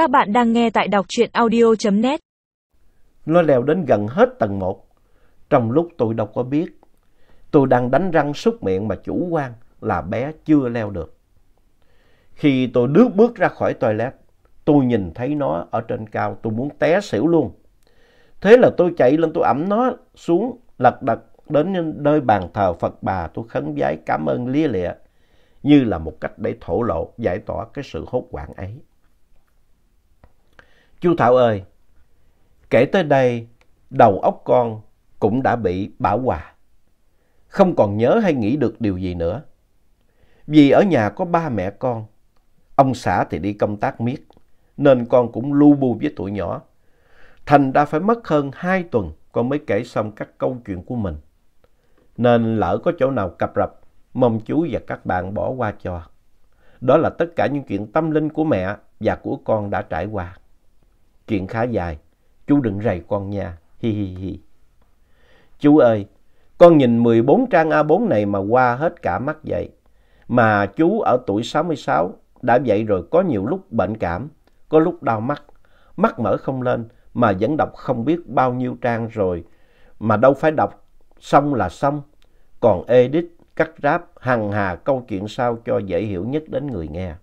Các bạn đang nghe tại đọc truyện audio.net. Nó leo đến gần hết tầng 1. Trong lúc tôi đâu có biết, tôi đang đánh răng súc miệng mà chủ quan là bé chưa leo được. Khi tôi bước bước ra khỏi toilet, tôi nhìn thấy nó ở trên cao, tôi muốn té xỉu luôn. Thế là tôi chạy lên tôi ẩm nó xuống, lật đật đến nơi bàn thờ Phật bà, tôi khấn vái cảm ơn lia lịa, như là một cách để thổ lộ, giải tỏa cái sự hốt hoảng ấy. Chú Thảo ơi, kể tới đây, đầu óc con cũng đã bị bão hòa. Không còn nhớ hay nghĩ được điều gì nữa. Vì ở nhà có ba mẹ con, ông xã thì đi công tác miết, nên con cũng lu bu với tụi nhỏ. Thành đã phải mất hơn hai tuần con mới kể xong các câu chuyện của mình. Nên lỡ có chỗ nào cập rập, mong chú và các bạn bỏ qua cho. Đó là tất cả những chuyện tâm linh của mẹ và của con đã trải qua. Chuyện khá dài, chú đừng rầy con nha, hi hi hi. Chú ơi, con nhìn 14 trang A4 này mà qua hết cả mắt vậy. Mà chú ở tuổi 66 đã vậy rồi có nhiều lúc bệnh cảm, có lúc đau mắt, mắt mở không lên mà vẫn đọc không biết bao nhiêu trang rồi. Mà đâu phải đọc xong là xong, còn edit, cắt ráp, hằng hà câu chuyện sao cho dễ hiểu nhất đến người nghe.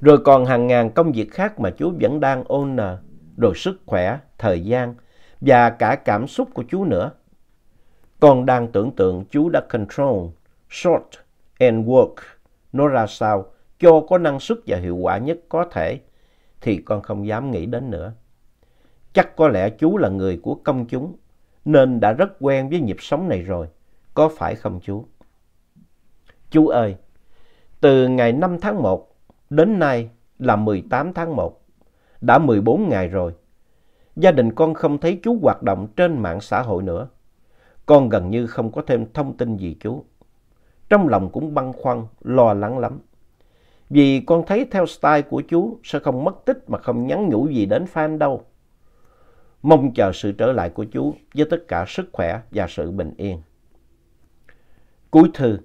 Rồi còn hàng ngàn công việc khác mà chú vẫn đang ôn nờ, rồi sức khỏe, thời gian và cả cảm xúc của chú nữa. Con đang tưởng tượng chú đã control, short and work nó ra sao cho có năng suất và hiệu quả nhất có thể thì con không dám nghĩ đến nữa. Chắc có lẽ chú là người của công chúng nên đã rất quen với nhịp sống này rồi. Có phải không chú? Chú ơi, từ ngày 5 tháng 1 Đến nay là 18 tháng 1, đã 14 ngày rồi. Gia đình con không thấy chú hoạt động trên mạng xã hội nữa. Con gần như không có thêm thông tin gì chú. Trong lòng cũng băn khoăn, lo lắng lắm. Vì con thấy theo style của chú sẽ không mất tích mà không nhắn nhủ gì đến fan đâu. Mong chờ sự trở lại của chú với tất cả sức khỏe và sự bình yên. Cuối thư,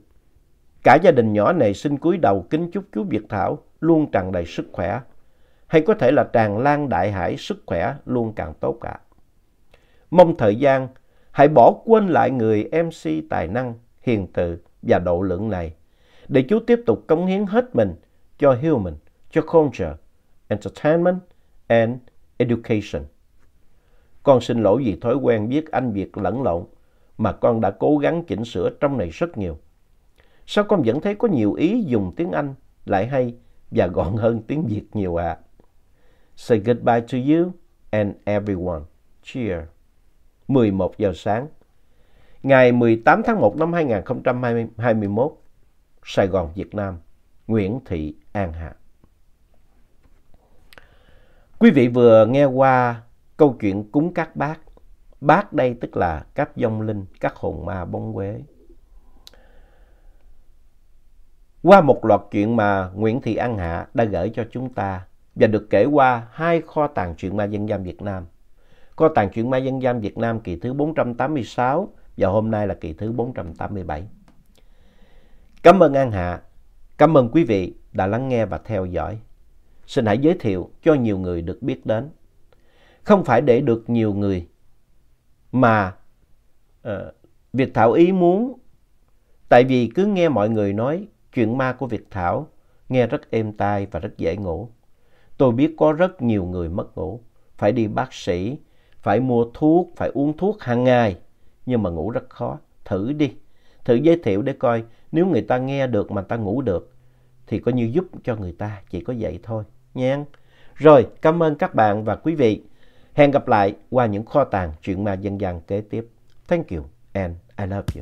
cả gia đình nhỏ này xin cúi đầu kính chúc chú Việt Thảo luôn tràn đầy sức khỏe, hay có thể là tràn lan đại hải sức khỏe luôn càng tốt cả. Mong thời gian hãy bỏ quên lại người MC tài năng, hiền từ và độ lượng này để chú tiếp tục cống hiến hết mình cho human, cho culture, entertainment and education. Con xin lỗi vì thói quen viết Anh Việt lẫn lộn mà con đã cố gắng chỉnh sửa trong này rất nhiều. Sao con vẫn thấy có nhiều ý dùng tiếng Anh lại hay và gọn hơn tiếng Việt nhiều ạ. À. Say goodbye to you and everyone. Cheer. 11 giờ sáng. Ngày 18 tháng 1 năm 2021, Sài Gòn, Việt Nam, Nguyễn Thị An Hạ. Quý vị vừa nghe qua câu chuyện cúng các bác. Bác đây tức là các vong linh, các hồn ma bóng quế. Qua một loạt chuyện mà Nguyễn Thị An Hạ đã gửi cho chúng ta và được kể qua hai kho tàng truyện ma dân gian Việt Nam. Kho tàng truyện ma dân gian Việt Nam kỳ thứ 486 và hôm nay là kỳ thứ 487. Cảm ơn An Hạ, cảm ơn quý vị đã lắng nghe và theo dõi. Xin hãy giới thiệu cho nhiều người được biết đến. Không phải để được nhiều người mà uh, Việt Thảo ý muốn tại vì cứ nghe mọi người nói Chuyện ma của Việt Thảo nghe rất êm tai và rất dễ ngủ. Tôi biết có rất nhiều người mất ngủ, phải đi bác sĩ, phải mua thuốc, phải uống thuốc hàng ngày, nhưng mà ngủ rất khó. Thử đi, thử giới thiệu để coi nếu người ta nghe được mà ta ngủ được thì coi như giúp cho người ta, chỉ có vậy thôi nha. Rồi, cảm ơn các bạn và quý vị. Hẹn gặp lại qua những kho tàng chuyện ma dân gian kế tiếp. Thank you and I love you.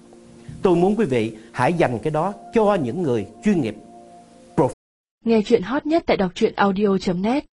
Tôi muốn quý vị hãy dành cái đó cho những người chuyên nghiệp. Nghe chuyện hot nhất tại đọc truyện audio.net